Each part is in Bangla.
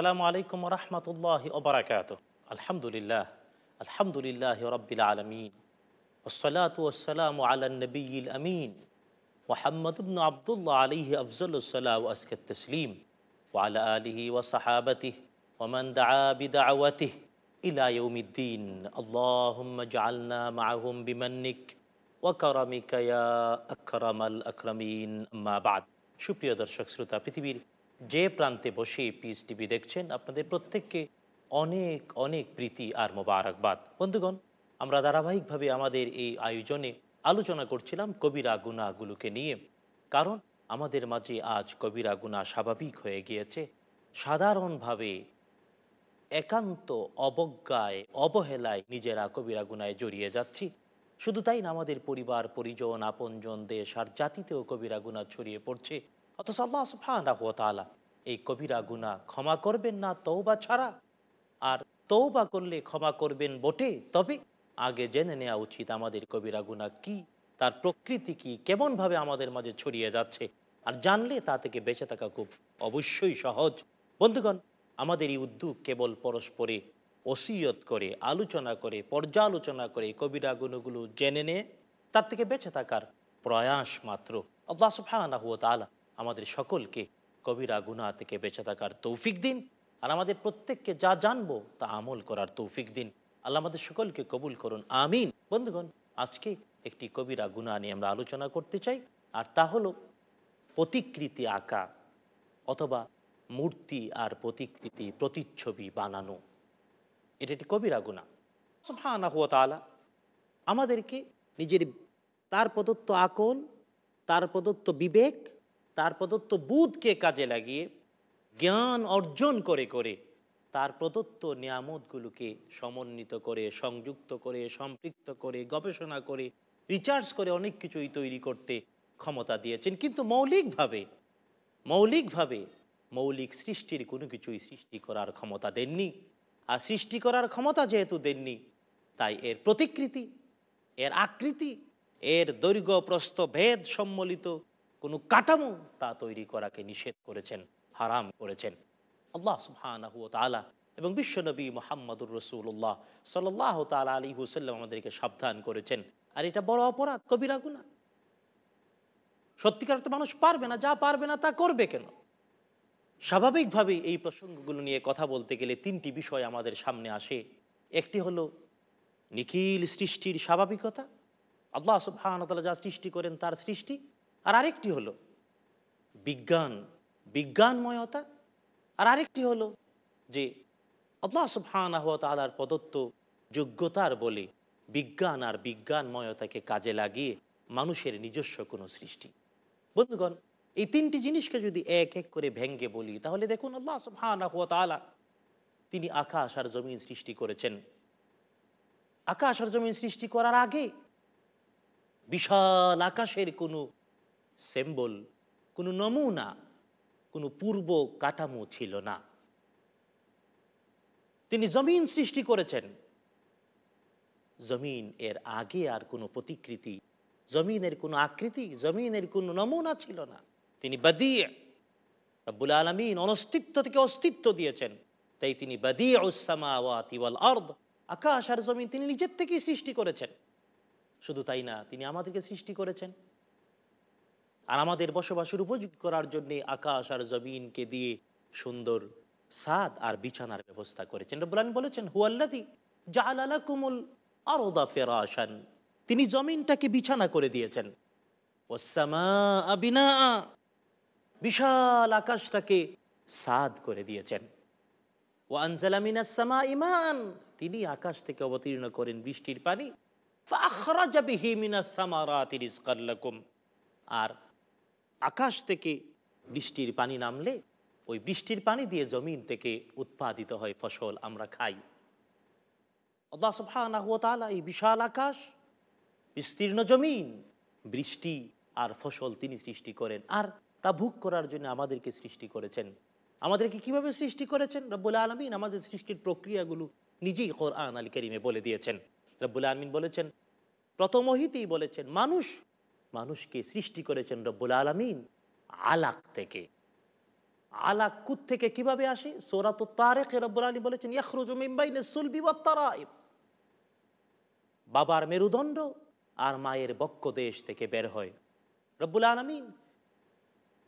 আসসালামু আলাইকুম রহমতুল্লাহ ওবরাকাত আলহামদুলিল্লাহ আলহামদুলিল্লাহ রব্বিল আলমিন ওসলাত ওসালাম আলনবীল আমিন মোহাম্মদ আবদুল্লাহ আলিহি আফজলুসল্লাহ আসকে তসলিম ওয়ালা আলিহি ওসাহাবতিহ ওমন দাবিদাওয়াতিহ ইলা ইউমিদ্দিন আল্লাহুম্ম জাআলনা মাআহুম বিমান্নিক ওয়া কারামিকা ইয়া আকরামাল আকরামিন আম্মা বাদ সুপ্রিয় দর্শক শ্রোতা পৃথিবীর যে প্রান্তে বসে পিস টিভি দেখছেন, আপনাদের প্রত্যেককে অনেক অনেক প্রীতি আর মোবারকবাদ। বন্ধুগণ, আমরা ধারাবাহিকভাবে আমাদের এই আয়োজনে আলোচনা করছিলাম কবিরা গুণাগুলোকে নিয়ে। কারণ আমাদের মাঝে আজ কবিরা গুণা স্বাভাবিক হয়ে গিয়েছে। সাধারণভাবে একান্ত অবজ্ঞায়, অবহেলায় নিজেরা কবিরা গুনায় জড়িয়ে যাচ্ছি। শুধু তাই না, আমাদের পরিবার, পরিজন, আপনজন, দেশ আর জাতিতেও কবিরা গুণা ছড়িয়ে পড়ছে। অথচ আল্লাহ তাআলা এই কবিরা গুণা ক্ষমা করবেন না তৌবা ছাড়া। আর তৌবা করলে ক্ষমা করবেন বটে, তবে আগে জেনে নেওয়া উচিত আমাদের কবিরা গুণা কি, তার প্রকৃতি কি, কেমনভাবে আমাদের মাঝে ছড়িয়ে যাচ্ছে। আর জানলে তা থেকে বেঁচে থাকা খুব অবশ্যই সহজ। বন্ধুগণ, আমাদের এই উদ্যোগ কেবল পরস্পরে ওসিয়ত করে, আলোচনা করে, পর্যালোচনা করে কবিরা গুণগুলো জেনে নিয়ে, তার থেকে বেঁচে থাকার প্রয়াস মাত্র। আল্লাহ ওয়া তাআলা আমাদের সকলকে কবিরা গুনা থেকে বেঁচে থাকার তৌফিক দিন। আর আমাদের প্রত্যেককে যা জানব, তা আমল করার তৌফিক দিন। আল্লাহ আমাদের সকলকে কবুল করুন, আমিন। বন্ধুগণ, আজকে একটি কবিরা গুণা নিয়ে আমরা আলোচনা করতে চাই, আর তা হলো প্রতিকৃতি আঁকা অথবা মূর্তি আর প্রতিকৃতি প্রতিচ্ছবি বানানো। এটা একটি কবিরা গুণা সুবহানাহুয়া আমাদেরকে নিজের তার প্রদত্ত আকল, তার প্রদত্ত বিবেক তার প্রদত্ত বুধকে কাজে লাগিয়ে, জ্ঞান অর্জন করে করে তার প্রদত্ত নিয়ামতগুলোকে সমন্বিত করে, সংযুক্ত করে, সম্পৃক্ত করে, গবেষণা করে রিচার্জ করে অনেক কিছুই তৈরি করতে ক্ষমতা দিয়েছেন। কিন্তু মৌলিকভাবে মৌলিকভাবে মৌলিক সৃষ্টির কোনো কিছুই সৃষ্টি করার ক্ষমতা দেননি। আর সৃষ্টি করার ক্ষমতা যেহেতু দেননি, তাই এর প্রতিকৃতি, এর আকৃতি, এর দৈর্ঘ্য, প্রস্থ, ভেদ সম্মিলিত কোনো কাঠামো তা তৈরি করাকে নিষেধ করেছেন, হারাম করেছেন। আল্লাহ সুবহানাহু তালা এবং বিশ্বনবী মোহাম্মদুর রসুল্লাহ সাল্লাহ তালা আলী হুসাল্লাম আমাদেরকে সাবধান করেছেন। আর এটা বড় অপরাধ কবিরা গুণা সত্যিকার তো মানুষ পারবে না, যা পারবে না তা করবে কেন? স্বাভাবিকভাবে এই প্রসঙ্গগুলো নিয়ে কথা বলতে গেলে তিনটি বিষয় আমাদের সামনে আসে। একটি হলো নিখিল সৃষ্টির স্বাভাবিকতা। আল্লাহ সুবহান যা সৃষ্টি করেন তার সৃষ্টি। আর আরেকটি হলো বিজ্ঞান, বিজ্ঞানময়তা। আর আরেকটি হলো যে আল্লাহ সুবহান তালার প্রদত্ত যোগ্যতার বলে বিজ্ঞান আর বিজ্ঞানময়তাকে কাজে লাগিয়ে মানুষের নিজস্ব কোনো সৃষ্টি। বন্ধুগণ, এই তিনটি জিনিসকে যদি এক এক করে ভেঙ্গে বলি, তাহলে দেখুন আল্লাহ সুবহান তালা তিনি আকাশ আর জমিন সৃষ্টি করেছেন। আকাশ আর জমিন সৃষ্টি করার আগে বিশাল আকাশের কোনো সেম্বল কোনো নমুনা, কোনো পূর্ব কাঠামো ছিল না। তিনি জমিন সৃষ্টি করেছেন। জমিন এর আগে আর কোনো প্রতিকৃতি, জমিনের কোনো আকৃতি, জমিনের কোনো নমুনা ছিল না। তিনি বাদিয়ে রব্বুল আলমিন অনস্তিত্ব থেকে অস্তিত্ব দিয়েছেন। তাই তিনি বাদিয়ে আর্দ আকাশ আর জমিন তিনি নিজের থেকেই সৃষ্টি করেছেন। শুধু তাই না, তিনি আমাদেরকে সৃষ্টি করেছেন। আর আমাদের বসবাসের উপযোগী করার জন্যে আকাশ আর জমিনকে দিয়ে সুন্দর সাদ আর বিছানার ব্যবস্থা করেছেন। রব্বুল বলেছেন হুয়াল্লাদি জালালা কুমুল আরদা ফেরাসান তিনি জমিনটাকে বিছানা করে দিয়েছেন। ওয়াসসামাআ বিনাআ। বিশাল আকাশটাকে সাদ করে দিয়েছেন। ও আনজালামিনাসমা ইমান তিনি আকাশ থেকে অবতীর্ণ করেন বৃষ্টির পানি। আর আকাশ থেকে বৃষ্টির পানি নামলে, ওই বৃষ্টির পানি দিয়ে জমিন থেকে উৎপাদিত হয় ফসল আমরা খাই। এই বিশাল আকাশ, বিস্তীর্ণ জমিন, বৃষ্টি আর ফসল তিনি সৃষ্টি করেন। আর তা ভোগ করার জন্য আমাদেরকে সৃষ্টি করেছেন। আমাদেরকে কীভাবে সৃষ্টি করেছেন? রব্বুল আলমিন আমাদের সৃষ্টির প্রক্রিয়াগুলো নিজেই কোরআন আলী করিমে বলে দিয়েছেন। রব্বুল আলমিন বলেছেন, প্রথম ওহিতেই বলেছেন, মানুষ মানুষকে সৃষ্টি করেছেন রব্বুল আলমিন আলাক থেকে। আলাক কুত থেকে কীভাবে আসে? সোরাত তারেক রব্বুল আলী বলেছেন বাবার মেরুদণ্ড আর মায়ের বক্ষ দেশ থেকে বের হয়। রব্বুল আলমিন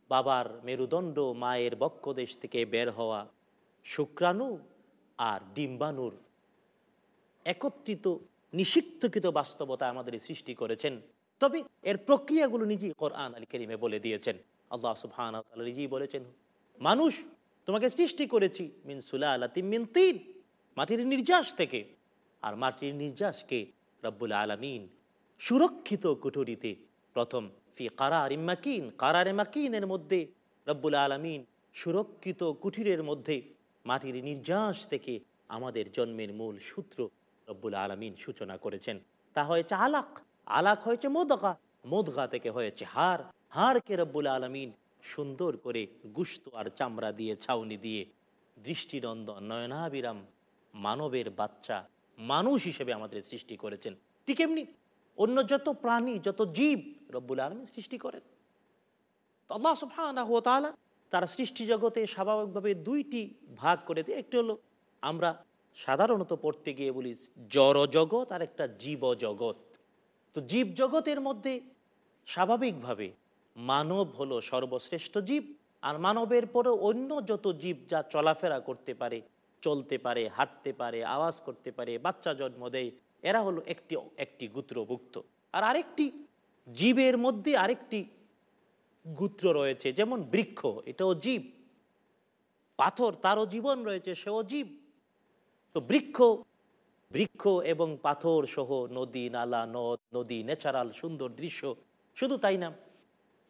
বাবার মেরুদণ্ড, মায়ের বক্ষ দেশ থেকে বের হওয়া শুক্রাণু আর ডিম্বাণুর একত্রিত নিষিক্তকৃত বাস্তবতা আমাদের সৃষ্টি করেছেন। তবে এর প্রক্রিয়াগুলো নিজেই কোরআন আলী করিমে বলে দিয়েছেন। আল্লাহ সুবহান নিজেই বলেছেন, মানুষ, তোমাকে সৃষ্টি করেছি মিন সুলা আল্লাহ মিন তিন, মাটির নির্যাস থেকে। আর মাটির নির্যাসকে রব্বুল আলমিন সুরক্ষিত কুঠুরিতে প্রথম ফি কারার ইমাকিন কারার মাকিনের মধ্যে রব্বুল আলমিন সুরক্ষিত কুঠিরের মধ্যে মাটির নির্যাস থেকে আমাদের জন্মের মূল সূত্র রব্বুল আলমিন সূচনা করেছেন। তা হয়েছে আলাক। আলাক হয়েছে মোদগা। মোদগা থেকে হয়েছে হার। হারকে রব্বুল আলমিন সুন্দর করে গুস্ত আর চামড়া দিয়ে, ছাউনি দিয়ে দৃষ্টিনন্দন নয়নাবিরাম মানবের বাচ্চা, মানুষ হিসেবে আমাদের সৃষ্টি করেছেন। ঠিক এমনি অন্য যত প্রাণী, যত জীব রব্বুল আলমী সৃষ্টি করেন। তো আল্লাহ সুবহানাহু ওয়া তাআলা তার সৃষ্টি জগতে স্বাভাবিকভাবে দুইটি ভাগ করে দিয়ে। একটি হলো আমরা সাধারণত পড়তে গিয়ে বলি জড় জগৎ আর একটা জীব জগৎ তো জীব জগতের মধ্যে স্বাভাবিকভাবে মানব হলো সর্বশ্রেষ্ঠ জীব, আর মানবের পরেও অন্য যত জীব যা চলাফেরা করতে পারে, চলতে পারে, হাঁটতে পারে, আওয়াজ করতে পারে, বাচ্চা জন্ম দেয়, এরা হলো একটি একটি গুত্রভুক্ত। আর আরেকটি জীবের মধ্যে আরেকটি গুত্র রয়েছে, যেমন বৃক্ষ, এটাও জীব। পাথর, তারও জীবন রয়েছে, সেও জীব। তো বৃক্ষ বৃক্ষ এবং পাথর সহ নদী, নালা, নদ, নদী, ন্যাচারাল সুন্দর দৃশ্য। শুধু তাই না,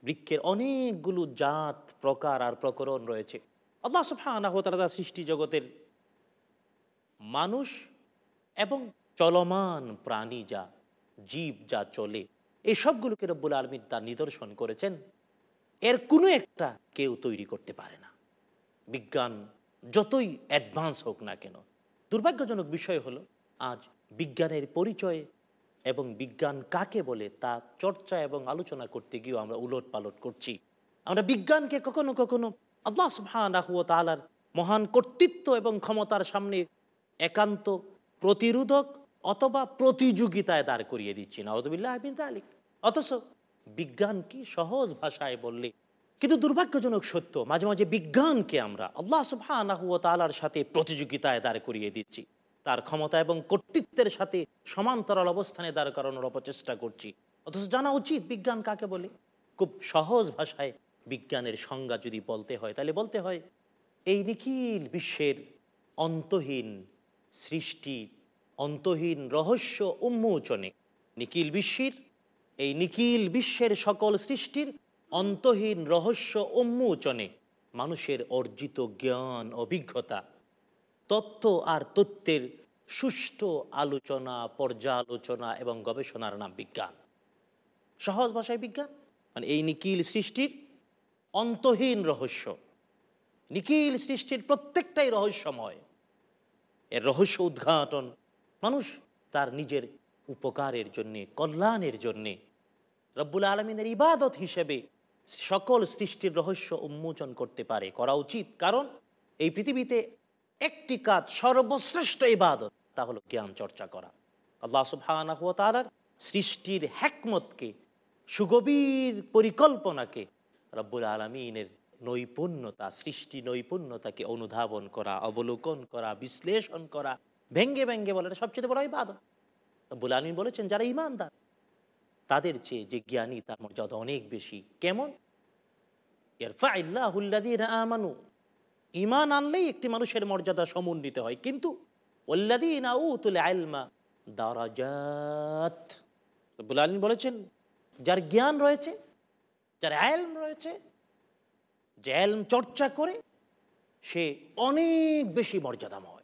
বৃক্ষের অনেকগুলো জাত, প্রকার আর প্রকরণ রয়েছে। আল্লাহ তাআলা সৃষ্টি জগতের মানুষ এবং চলমান প্রাণী যা, জীব যা চলে, এই সবগুলোকে রব্বুল আলমিন তার নিদর্শন করেছেন। এর কোনো একটা কেউ তৈরি করতে পারে না। বিজ্ঞান যতই অ্যাডভান্স হোক না কেন, দুর্ভাগ্যজনক বিষয় হলো আজ বিজ্ঞানের পরিচয় এবং বিজ্ঞান কাকে বলে তা চর্চা এবং আলোচনা করতে গিয়েও আমরা উলট পালট করছি। আমরা বিজ্ঞানকে কখনো কখনো আল্লাহ সুবহানাহু ওয়া তাআলার মহান কর্তৃত্ব এবং ক্ষমতার সামনে একান্ত প্রতিরোধক অথবা প্রতিযোগিতায় দাঁড় করিয়ে দিচ্ছি। না আলিক অথচ বিজ্ঞান কি সহজ ভাষায় বললে? কিন্তু দুর্ভাগ্যজনক সত্য, মাঝে মাঝে বিজ্ঞানকে আমরা আল্লাহ সুবহানাহু ওয়া তাআলার সাথে প্রতিযোগিতায় দাঁড় করিয়ে দিচ্ছি। তার ক্ষমতা এবং কর্তৃত্বের সাথে সমান্তরাল অবস্থানে দাঁড় করানোর অপচেষ্টা করছি। অথচ জানা উচিত বিজ্ঞান কাকে বলে? খুব সহজ ভাষায় বিজ্ঞানের সংজ্ঞা যদি বলতে হয়, তাহলে বলতে হয়, এই নিখিল বিশ্বের অন্তহীন সৃষ্টি, অন্তহীন রহস্য উন্মোচনে নিখিল বিশ্বের, এই নিখিল বিশ্বের সকল সৃষ্টির অন্তহীন রহস্য উন্মোচনে মানুষের অর্জিত জ্ঞান, অভিজ্ঞতা তথ্য আর তত্ত্বের সুষ্ঠু আলোচনা, পর্যালোচনা এবং গবেষণার নাম বিজ্ঞান। সহজ ভাষায় বিজ্ঞান? মানে এই নিখিল সৃষ্টির অন্তহীন রহস্য। নিখিল সৃষ্টির প্রত্যেকটাই রহস্যময়। এর রহস্য উদ্ঘাটন। মানুষ তার নিজের উপকারের জন্যে, কল্যাণের জন্যে, রব্বুল আলমিনের ইবাদত হিসেবে সকল সৃষ্টির রহস্য উন্মোচন করতে পারে, করা উচিত। কারণ এই পৃথিবীতে একটি কাজ, সর্বশ্রেষ্ঠ ইবাদত, তা হলো জ্ঞান চর্চা করা। আল্লাহ সুবহানাহু ওয়া তাআলার সৃষ্টির হ্যাকমতকে সুগভীর পরিকল্পনাকে, রব্বুল আলমিনের নৈপুণ্যতা, সৃষ্টি নৈপুণ্যতাকে অনুধাবন করা, অবলোকন করা, বিশ্লেষণ করা, ভেঙ্গে ভেঙ্গে বলে সবচেয়ে বড় ইবাদত। রব্বুল আলমিন বলেছেন, যারা ইমানদার তাদের চেয়ে যে জ্ঞানী তার মর্যাদা অনেক বেশি। কেমন? ইরফাইল্লাহুল্লাযীনা আমানু ইমান আনলেই একটি মানুষের মর্যাদা সমুন্নীত হয়। কিন্তু বলেছেন, যার জ্ঞান রয়েছে, যার আলম রয়েছে, যে আলম চর্চা করে, সে অনেক বেশি মর্যাদাময়।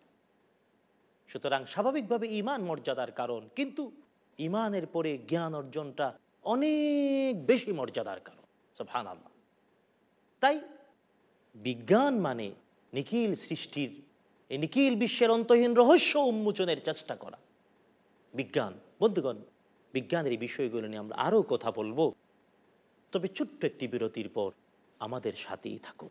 সুতরাং স্বাভাবিকভাবে ইমান মর্যাদার কারণ, কিন্তু ইমানের পরে জ্ঞান অর্জনটা অনেক বেশি মর্যাদার কারণ। ভান আল্লাহ তাই বিজ্ঞান মানে নিখিল সৃষ্টির, এই নিখিল বিশ্বের অন্তহীন রহস্য উন্মোচনের চেষ্টা করা। বিজ্ঞান, বন্ধুগণ, বিজ্ঞানের এই বিষয়গুলো নিয়ে আমরা আরও কথা বলব। তবে ছোট্ট একটি বিরতির পর আমাদের সাথেই থাকুক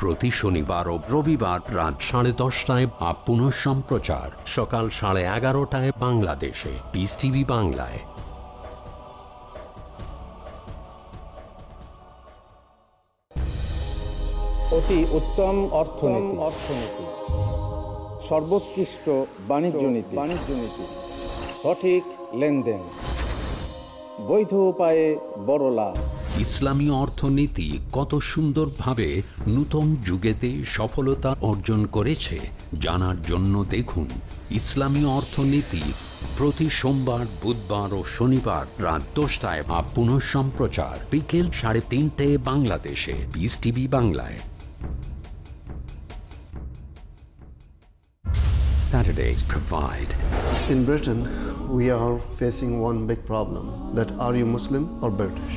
প্রতি শনিবার ও রবিবার রাত সাড়ে দশটায় বা পুনঃ সম্প্রচার। সকাল সাড়ে এগারোটায় বাংলাদেশে। পিস টিভি বাংলায়। অতি উত্তম অর্থনীতি। অর্থনীতি। সর্বোৎকৃষ্ট বাণিজ্য নীতি। বাণিজ্য নীতি। সঠিক লেনদেন। বৈধ উপায়ে বড় লাভ। ইসলামী অর্থনীতি কত সুন্দরভাবে নূতন যুগেতে সফলতা অর্জন করেছে জানার জন্য দেখুন ইসলামী অর্থনীতি প্রতি সোমবার বুধবার ও শনিবার রাত দশটায় বা পুনঃ সম্প্রচার বিকেল সাড়ে তিনটে বাংলাদেশে। পিস টিভি বাংলায়। Saturdays provide. In Britain, we are facing one big problem that are you Muslim or British?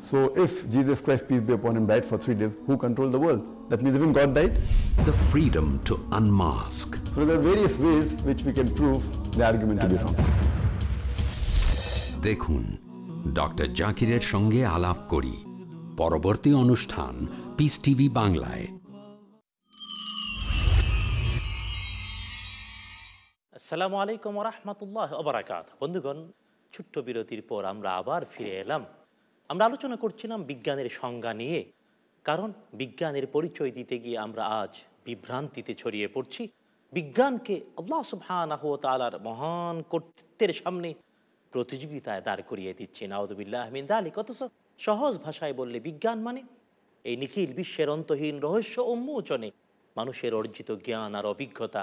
so if Jesus Christ, peace be upon him, died for three days, who controlled the world? That means even God died? the freedom to unmask So there are various ways which we can prove the argument to be wrong. দেখুন ডক্টর জাকিরের সঙ্গে আলাপ করি পরবর্তী অনুষ্ঠান পিস টিভি বাংলায় আসসালামু আলাইকুম রহমতুল্লাহ অবরাকাত বন্ধুগণ ছোট্ট বিরতির পর আমরা আবার ফিরে এলাম আমরা আলোচনা করছিলাম বিজ্ঞানের সংজ্ঞা নিয়ে, কারণ বিজ্ঞানের পরিচয় দিতে গিয়ে আমরা আজ বিভ্রান্তিতে ছড়িয়ে পড়ছি। বিজ্ঞানকে আল্লাহ সুবহানাহু ওয়া তাআলার মহান কর্তৃত্বের সামনে প্রতিযোগিতায় দাঁড় করিয়ে দিচ্ছি নাউদুবিল্লাহ আহমিন দালিক অথচ সহজ ভাষায় বললে বিজ্ঞান মানে এই নিখিল বিশ্বের অন্তহীন রহস্য উন্মোচনে মানুষের অর্জিত জ্ঞান আর অভিজ্ঞতা,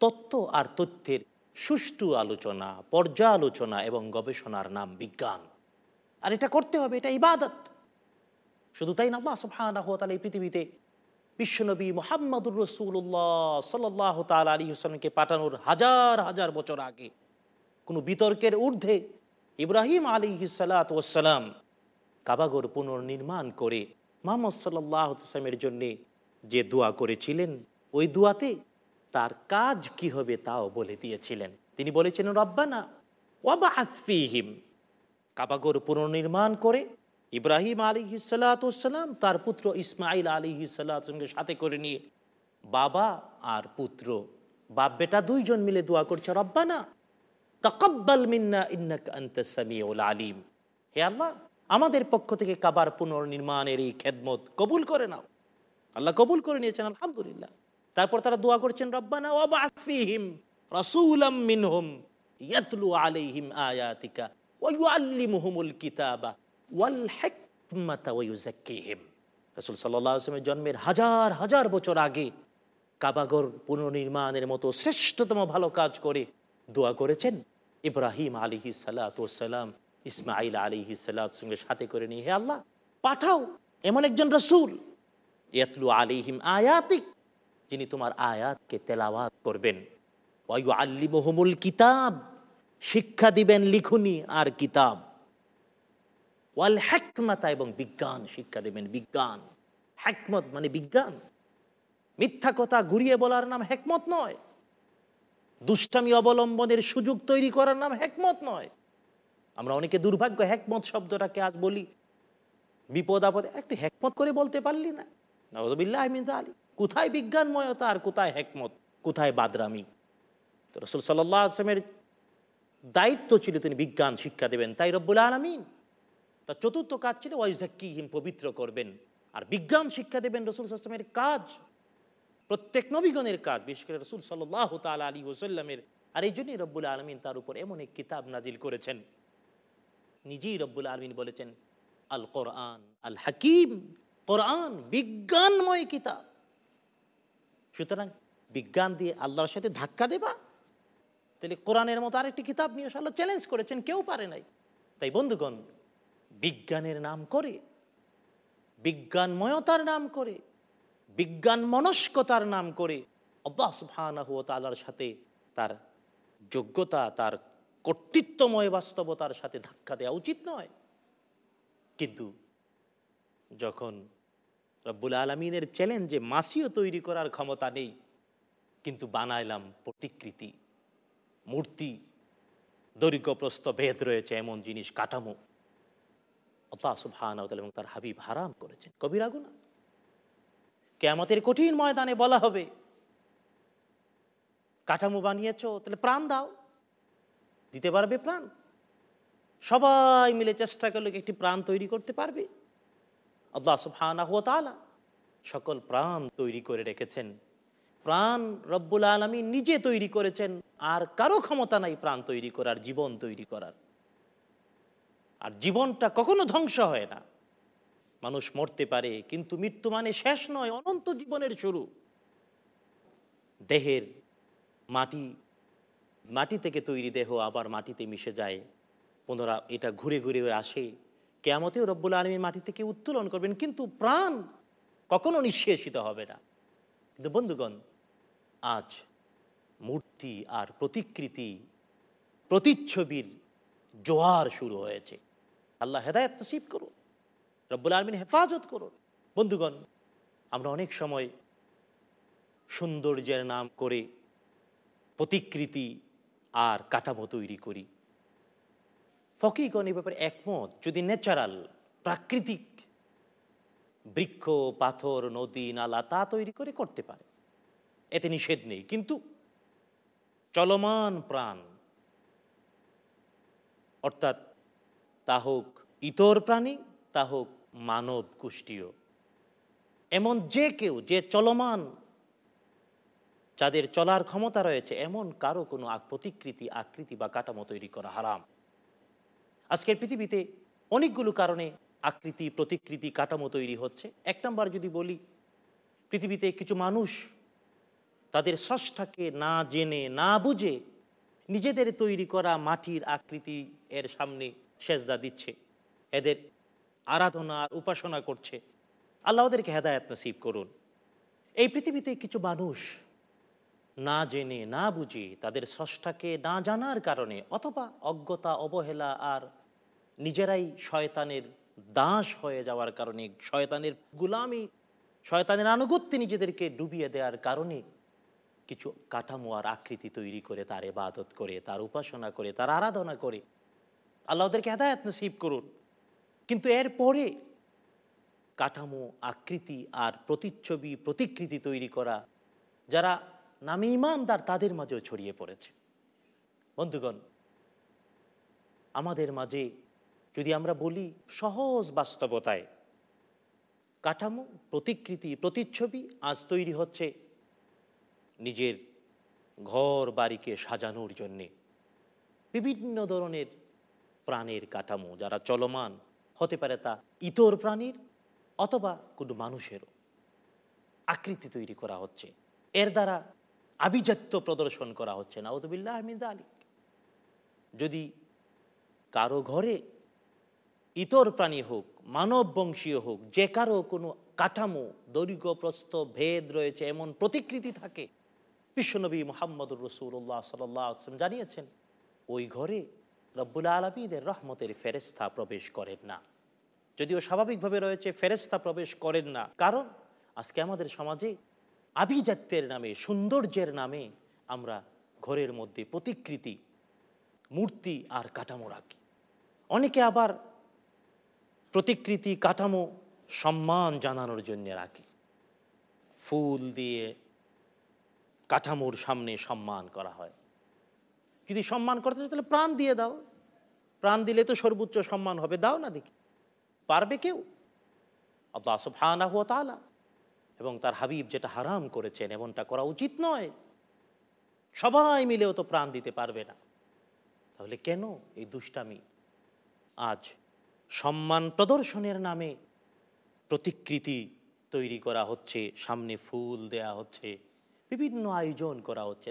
তত্ত্ব আর তথ্যের সুষ্ঠু আলোচনা, পর্যালোচনা এবং গবেষণার নাম বিজ্ঞান। আর এটা করতে হবে, এটা ইবাদত। শুধু তাই না, আল্লাহ সুবহানাহু ওয়া তাআলা এই পৃথিবীতে বিশ্বনবী মোহাম্মদুর রসুল্লাহ সাল্লাহ তাল আলী হুসলামকে পাঠানোর হাজার হাজার বছর আগে কোনো বিতর্কের ঊর্ধ্বে ইব্রাহিম আলী সালাতাম কাবাগর পুনর্নির্মাণ করে মোহাম্মদ সাল্লাহ সাল্লামের জন্যে যে দোয়া করেছিলেন, ওই দোয়াতে তার কাজ কি হবে তাও বলে দিয়েছিলেন। তিনি বলেছিলেন, রব্বানা ওয়াবা আসফিহিম কাবাগর পুনর্নির্মাণ করে ইব্রাহিম আলী সাল্লাতাম তার পুত্র ইসমাইল আলী সাল্লাহামকে সাথে করে নিয়ে বাবা আর পুত্র, বাপ বেটা দুইজন মিলে দোয়া করছে, রব্বানা তকব্বাল মিন্না ইন্নাক আনতাস সামিউল আলিম। হে আল্লাহ, আমাদের পক্ষ থেকে কাবার পুনর্নির্মাণের এই খেদমত কবুল করে নাও। আল্লাহ কবুল করে নিয়েছেন, আলহামদুলিল্লাহ। তারপর তারা দোয়া করছেন, রব্বানা ওয়াবাসফিহিম রাসূলাম মিনহুম ইয়াতলু আলাইহিম আয়াতিকা ওয়া ইউআল্লিমুহুমুল কিতাবা ওয়াল হিকমা রসুল সাল্লামের জন্মের হাজার হাজার বছর আগে কাবাগর পুনর্নির্মাণের মতো শ্রেষ্ঠতম ভালো কাজ করে দোয়া করেছেন ইব্রাহিম আলিহি সালাম ইসমাইল আলিহি সঙ্গে সাথে করে নিয়ে, হে আল্লাহ, পাঠাও এমন একজন রসুল, ইয়াতলু আলিহিম আয়াতিক, যিনি তোমার আয়াতকে তেলাওয়াত করবেন। ওয়াইউ আল্লি মোহামুল কিতাব শিক্ষা দিবেন লিখুনি আর কিতাব। ওয়াল হ্যাকমাতা এবং বিজ্ঞান, শিক্ষা দেবেন বিজ্ঞান। হ্যাকমত মানে বিজ্ঞান। মিথ্যা কথা ঘুরিয়ে বলার নাম হেকমত নয়। দুষ্টামি অবলম্বনের সুযোগ তৈরি করার নাম হেকমত নয়। আমরা অনেকে দুর্ভাগ্য হেকমত শব্দটাকে আজ বলি। বিপদ আপদে, একটু হেকমত করে বলতে পারলি না। নজবিল্লাহ আলী কোথায় বিজ্ঞানময়তা আর কোথায় হেকমত? কোথায় বাদরামি? তো রসুল সাল্লাহ আসলামের দায়িত্ব ছিল তিনি বিজ্ঞান, শিক্ষা দেবেন। তাই রব্বুল আলমিন তার চতুর্থ কাজ ছিল ওয়াইজাকিহিম পবিত্র করবেন। আর বিজ্ঞান, শিক্ষা দেবেন রসুল আসলামের কাজ। প্রত্যেক নবীগণের কাজ, বিশেষ করে রসুল সাল্লাহ তাল আলী ওসাল্লামের আর এই জন্যই রব্বুল আলমিন তার উপর এমন এক কিতাব নাজিল করেছেন। নিজেই রব্বুল আলমিন বলেছেন আল কোরআন আল হাকিম কোরআন বিজ্ঞানময় কিতাব। সুতরাং বিজ্ঞান দিয়ে আল্লাহর সাথে ধাক্কা দেবা তাহলে কোরআনের মতো আরেকটি কিতাব নিয়ে আল্লাহ চ্যালেঞ্জ করেছেন, কেউ পারে নাই। তাই বন্ধুগণ, বিজ্ঞানের নাম করে, বিজ্ঞানময়তার নাম করে, বিজ্ঞান মনস্কতার নাম করে আল্লাহ সুবহানাহু সাথে তার যোগ্যতা, তার কর্তৃত্বময় বাস্তবতার সাথে ধাক্কা দেওয়া উচিত নয়। কিন্তু যখন রব্বুল আলমিনের চ্যালেঞ্জে মাসিও তৈরি করার ক্ষমতা নেই, কিন্তু বানাইলাম প্রতিকৃতি। মূর্তি দৈর্ঘ্যপ্রস্ত ভেদ রয়েছে, এমন জিনিস কাঠামো। আল্লাহ সুবহান এবং তার হাবিব হারাম করেছেন। কবির কেমতের কঠিন ময়দানে বলা হবে, কাঠামো বানিয়েছ, তাহলে প্রাণ দাও। দিতে পারবে প্রাণ। সবাই মিলে চেষ্টা করলে একটি প্রাণ তৈরি করতে পারবে? আল্লাহ সুবহানাহু তাআলা সকল প্রাণ তৈরি করে রেখেছেন। প্রাণ রব্বুল আলমী নিজে তৈরি করেছেন, আর কারও ক্ষমতা নাই প্রাণ তৈরি করার, জীবন তৈরি করার। আর জীবনটা কখনো ধ্বংস হয় না। মানুষ মরতে পারে, কিন্তু মৃত্যু মানে শেষ নয়, অনন্ত জীবনের শুরু। দেহের মাটি মাটি থেকে তৈরি দেহ আবার মাটিতে মিশে যায়। পুনরা এটা ঘুরে ঘুরে আসে। কেয়ামতেও রব্বুল আলমী মাটি থেকে উত্তোলন করবেন, কিন্তু প্রাণ কখনো নিঃশেষিত হবে না। কিন্তু বন্ধুগণ আজ মূর্তি আর প্রতিকৃতি, প্রতিচ্ছবির জোয়ার শুরু হয়েছে। আল্লাহ হেদায়ত তসিব করুন, রব্বুল আলমিন হেফাজত করুন। বন্ধুগণ, আমরা অনেক সময় সৌন্দর্যের নাম করে প্রতিকৃতি আর কাঠামো তৈরি করি। ফকিগণ এই ব্যাপারে একমত, যদি ন্যাচারাল, প্রাকৃতিক বৃক্ষ, পাথর, নদী, নালা তা তৈরি করে করতে পারে। এতে নিষেধ নেই। কিন্তু চলমান প্রাণ, অর্থাৎ তা হোক ইতর প্রাণী, তা হোক মানব গোষ্ঠীয় এমন যে কেউ, যে চলমান, যাদের চলার ক্ষমতা রয়েছে, এমন কারও কোনো প্রতিকৃতি, আকৃতি বা কাঠামো তৈরি করা হারাম। আজকের পৃথিবীতে অনেকগুলো কারণে আকৃতি, প্রতিকৃতি, কাঠামো তৈরি হচ্ছে। এক নম্বর যদি বলি, পৃথিবীতে কিছু মানুষ তাদের স্রষ্টাকে না জেনে, না বুঝে নিজেদের তৈরি করা মাটির আকৃতি এর সামনে সেজদা দিচ্ছে। এদের আরাধনা আর উপাসনা করছে। আল্লাহ ওদেরকে হেদায়ত নসিব করুন। এই পৃথিবীতে কিছু মানুষ না জেনে, না বুঝে তাদের স্রষ্টাকে না জানার কারণে অথবা অজ্ঞতা, অবহেলা আর নিজেরাই শয়তানের দাস হয়ে যাওয়ার কারণে, শয়তানের গুলামি, শয়তানের আনুগত্যে নিজেদেরকে ডুবিয়ে দেওয়ার কারণে কিছু কাঠামো আর আকৃতি তৈরি করে, তার এবাদত করে, তার উপাসনা করে, তার আরাধনা করে। আল্লাহ ওদেরকে হেদায়ত নসিব করুন। কিন্তু এর পরে কাঠামো, আকৃতি আর প্রতিচ্ছবি, প্রতিকৃতি তৈরি করা, যারা নামে ইমানদার, তাদের মাঝেও ছড়িয়ে পড়েছে। বন্ধুগণ, আমাদের মাঝে যদি আমরা বলি সহজ বাস্তবতায়, কাঠামো, প্রতিকৃতি, প্রতিচ্ছবি আজ তৈরি হচ্ছে নিজের ঘর বাড়িকে সাজানোর জন্যে বিভিন্ন ধরনের প্রাণের কাঠামো যারা চলমান, হতে পারে তা ইতর প্রাণীর অথবা কোনো মানুষেরও আকৃতি তৈরি করা হচ্ছে। এর দ্বারা আভিজাত্য প্রদর্শন করা হচ্ছে না। ওদবিল্লাহ আহমিদ আলিক যদি কারও ঘরে ইতর প্রাণী হোক, মানব বংশীয় হোক, যে কারও কোনো কাঠামো, দৈর্ঘ্য, প্রস্থ, ভেদ রয়েছে, এমন প্রতিকৃতি থাকে বিশ্বনবী মোহাম্মদুর রসুল্লাহ সাল্লাম জানিয়েছেন, ওই ঘরে রব্বুল আলমীদের রহমতের ফেরেস্তা প্রবেশ করেন না। যদিও স্বাভাবিকভাবে রয়েছে ফেরেস্তা প্রবেশ করেন না। কারণ আজকে আমাদের সমাজে আভিজাত্যের নামে, সৌন্দর্যের নামে আমরা ঘরের মধ্যে প্রতিকৃতি, মূর্তি আর কাঠামো রাখি। অনেকে আবার প্রতিকৃতি, কাঠামো সম্মান জানানোর জন্য রাখি। ফুল দিয়ে কাঠামোর সামনে সম্মান করা হয়। যদি সম্মান করতে তাহলে প্রাণ দিয়ে দাও। প্রাণ দিলে তো সর্বোচ্চ সম্মান হবে। দাও না দেখি। পারবে কেউ? আল্লাহ সুবহানাহু ওয়া তাআলা এবং তার হাবিব যেটা হারাম করেছেন এমনটা করা উচিত নয়। সবাই মিলেও তো প্রাণ দিতে পারবে না। তাহলে কেন এই দুষ্টামি? আজ সম্মান প্রদর্শনের নামে প্রতিকৃতি তৈরি করা হচ্ছে, সামনে ফুল দেয়া হচ্ছে। বিভিন্ন আয়োজন করা হচ্ছে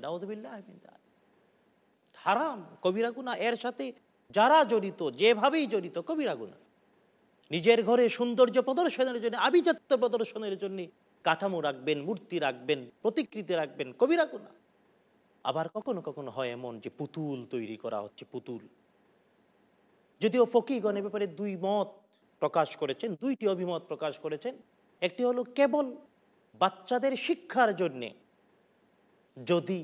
হারাম, কবিরা গুনা এর সাথে যারা জড়িত, যেভাবেই জড়িত, কবিরা গুনা নিজের ঘরে সৌন্দর্য প্রদর্শনের জন্য, আভিজাত্য প্রদর্শনের জন্য কাঠামো রাখবেন, মূর্তি রাখবেন, প্রতিকৃতি রাখবেন, কবিরা গুনা আবার কখনো কখনো হয় এমন যে পুতুল তৈরি করা হচ্ছে, পুতুল। যদিও ফকিগণ ব্যাপারে দুই মত প্রকাশ করেছেন, দুইটি অভিমত প্রকাশ করেছেন। একটি হলো কেবল বাচ্চাদের শিক্ষার জন্যে যদি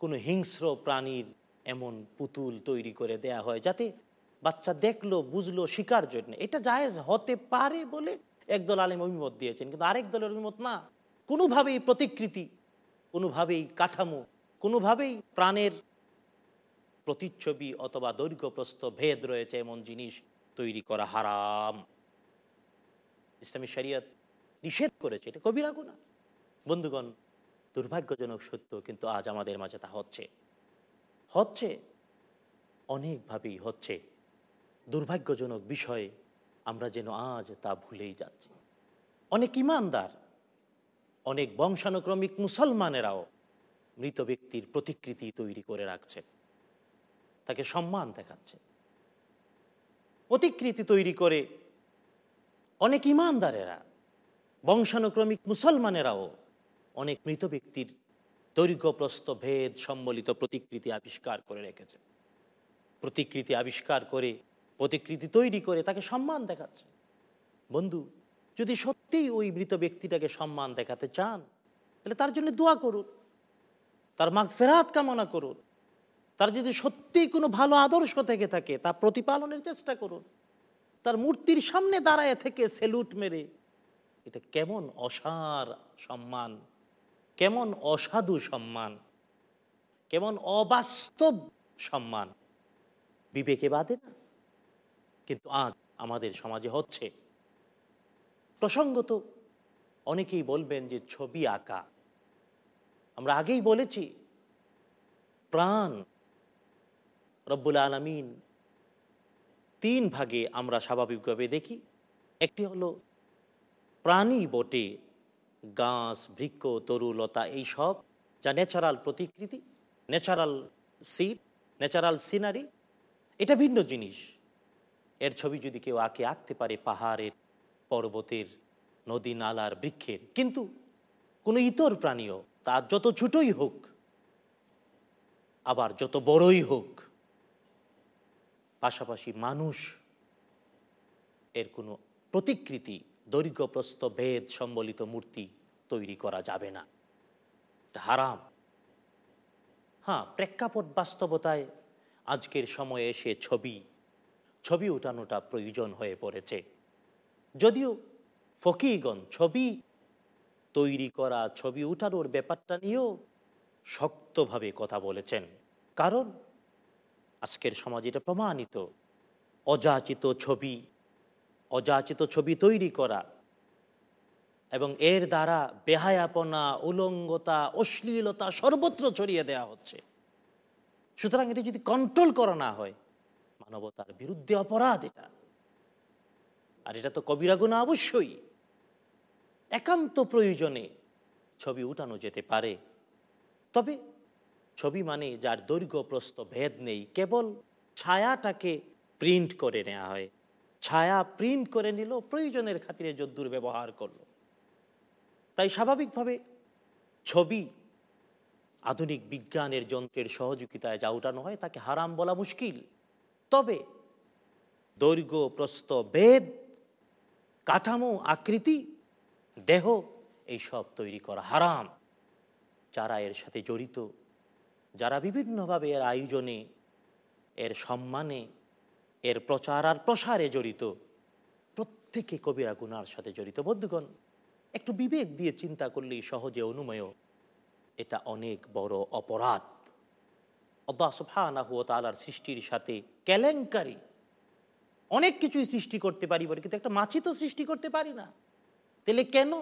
কোনো হিংস্র প্রাণীর এমন পুতুল তৈরি করে দেয়া হয় যাতে বাচ্চা দেখল, বুঝলো শিকার জন্য, এটা জায়েজ হতে পারে বলে একদল আলেম অভিমত দিয়েছেন। কিন্তু আরেক দলের অভিমত না। কোনোভাবেই প্রতিকৃতি, কোনোভাবেই কাঠামো, কোনোভাবেই প্রাণের প্রতিচ্ছবি অথবা দৈর্ঘ্যপ্রস্থ ভেদ রয়েছে এমন জিনিস তৈরি করা হারাম। ইসলামী শরিয়ত নিষেধ করেছে, এটা কবিরা গুণা বন্ধুগণ দুর্ভাগ্যজনক সত্য কিন্তু আজ আমাদের মাঝে তা হচ্ছে। হচ্ছে, অনেকভাবেই হচ্ছে। দুর্ভাগ্যজনক বিষয়ে আমরা যেন আজ তা ভুলেই যাচ্ছি। অনেক ইমানদার, অনেক বংশানুক্রমিক মুসলমানেরাও মৃত ব্যক্তির প্রতিকৃতি তৈরি করে রাখছে। তাকে সম্মান দেখাচ্ছে। প্রতিকৃতি তৈরি করে অনেক ইমানদারেরা, বংশানুক্রমিক মুসলমানেরাও অনেক মৃত ব্যক্তির দৈর্ঘ্যপ্রস্ত ভেদ সম্বলিত প্রতিকৃতি আবিষ্কার করে রেখেছে। প্রতিকৃতি আবিষ্কার করে, প্রতিকৃতি তৈরি করে তাকে সম্মান দেখাচ্ছে। বন্ধু, যদি সত্যিই ওই মৃত ব্যক্তিটাকে সম্মান দেখাতে চান, তাহলে তার জন্য দোয়া করুন। তার মাগ ফেরাত কামনা করুন। তার যদি সত্যিই কোনো ভালো আদর্শ থেকে থাকে, তা প্রতিপালনের চেষ্টা করুন। তার মূর্তির সামনে দাঁড়ায় থেকে সেলুট মেরে। এটা কেমন অসার সম্মান। কেমন অসাধু সম্মান, কেমন অবাস্তব সম্মান। বিবেকে বাদে না, কিন্তু আজ আমাদের সমাজে হচ্ছে। প্রসঙ্গত অনেকেই বলবেন যে ছবি আঁকা। আমরা আগেই বলেছি, প্রাণ রব্বুল আলমিন তিন ভাগে আমরা স্বাভাবিকভাবে দেখি। একটি হলো প্রাণী বটে গাছ, বৃক্ষ তরুলতা এই সব যা ন্যাচারাল প্রতিকৃতি ন্যাচারাল সিট ন্যাচারাল সিনারি এটা ভিন্ন জিনিস। এর ছবি যদি কেউ আঁকে, আঁকতে পারে পাহাড়ের, পর্বতের, নদী, নালার, বৃক্ষের। কিন্তু কোনো ইতর প্রাণীও তার যত ছোটই হোক, আবার যত বড়ই হোক, পাশাপাশি মানুষ এর কোনো প্রতিকৃতি দৈর্ঘ্য প্রস্থ ভেদ সম্বলিত মূর্তি তৈরি করা যাবে না। হারাম। হ্যাঁ প্রেক্ষাপট বাস্তবতায় আজকের সময়ে এসে ছবি ছবি ওঠানোটা প্রয়োজন হয়ে পড়েছে। যদিও ফকিগণ ছবি তৈরি করা, ছবি উঠানোর ব্যাপারটা নিয়েও শক্তভাবে কথা বলেছেন। কারণ আজকের সমাজে এটা প্রমাণিত। অযাচিত ছবি অযাচিত ছবি তৈরি করা এবং এর দ্বারা বেহায়াপনা, উলঙ্গতা, অশ্লীলতা সর্বত্র ছড়িয়ে দেওয়া হচ্ছে। সুতরাং এটি যদি কন্ট্রোল করা না হয়, মানবতার বিরুদ্ধে অপরাধ এটা। আর এটা তো কবিরা গুণা অবশ্যই। একান্ত প্রয়োজনে ছবি উঠানো যেতে পারে। তবে ছবি মানে যার দৈর্ঘ্য, প্রস্থ, ভেদ নেই, কেবল ছায়াটাকে প্রিন্ট করে নেওয়া হয়। ছায়া প্রিন্ট করে নিল, প্রয়োজনের খাতিরে যদ্দুর ব্যবহার করল। তাই স্বাভাবিকভাবে ছবি আধুনিক বিজ্ঞানের যন্ত্রের সহযোগিতায় যা উঠানো হয়, তাকে হারাম বলা মুশকিল। তবে দৈর্ঘ্য, প্রস্থ বেদ কাঠামো, আকৃতি, দেহ, এইসব তৈরি করা হারাম। যারা এর সাথে জড়িত, যারা বিভিন্নভাবে এর আয়োজনে, এর সম্মানে এর প্রচার আর প্রসারে জড়িত। প্রত্যেকে কবিরা গুনার সাথে জড়িত। বন্ধুগণ, একটু বিবেক দিয়ে চিন্তা করলেই সহজে অনুমেয়। এটা অনেক বড় অপরাধ। তাআলার সৃষ্টির সাথে কেলেঙ্কারি। অনেক কিছুই সৃষ্টি করতে পারি বলে, কিন্তু একটা মাছি তো সৃষ্টি করতে পারি না। তাহলে কেন?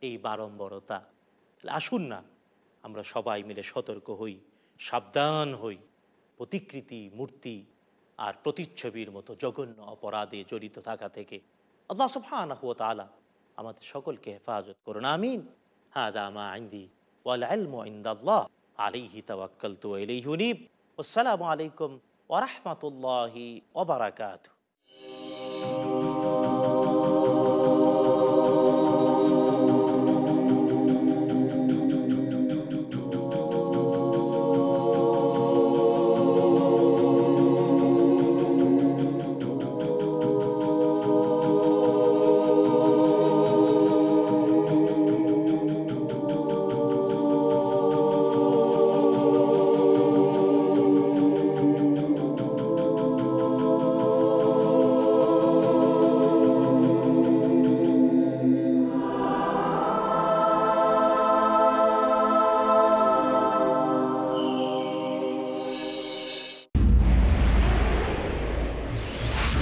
এই বারম্বরতা। আসুন না, আমরা সবাই মিলে সতর্ক হই, সাবধান হই। প্রতিকৃতি, মূর্তি আর প্রতিচ্ছবির মতো জঘন্য অপরাধে জড়িত থাকা থেকে আল্লাহ সুবহানাহু হুয়া তালা আমাদের সকলকে হেফাজত করুন, আমিন। হাদা দামা আইন্দি ওয়াল আলিহি ওয়া ইলাইহি উনীব। আসসালামু আলাইকুম ওয়া রাহমাতুল্লাহি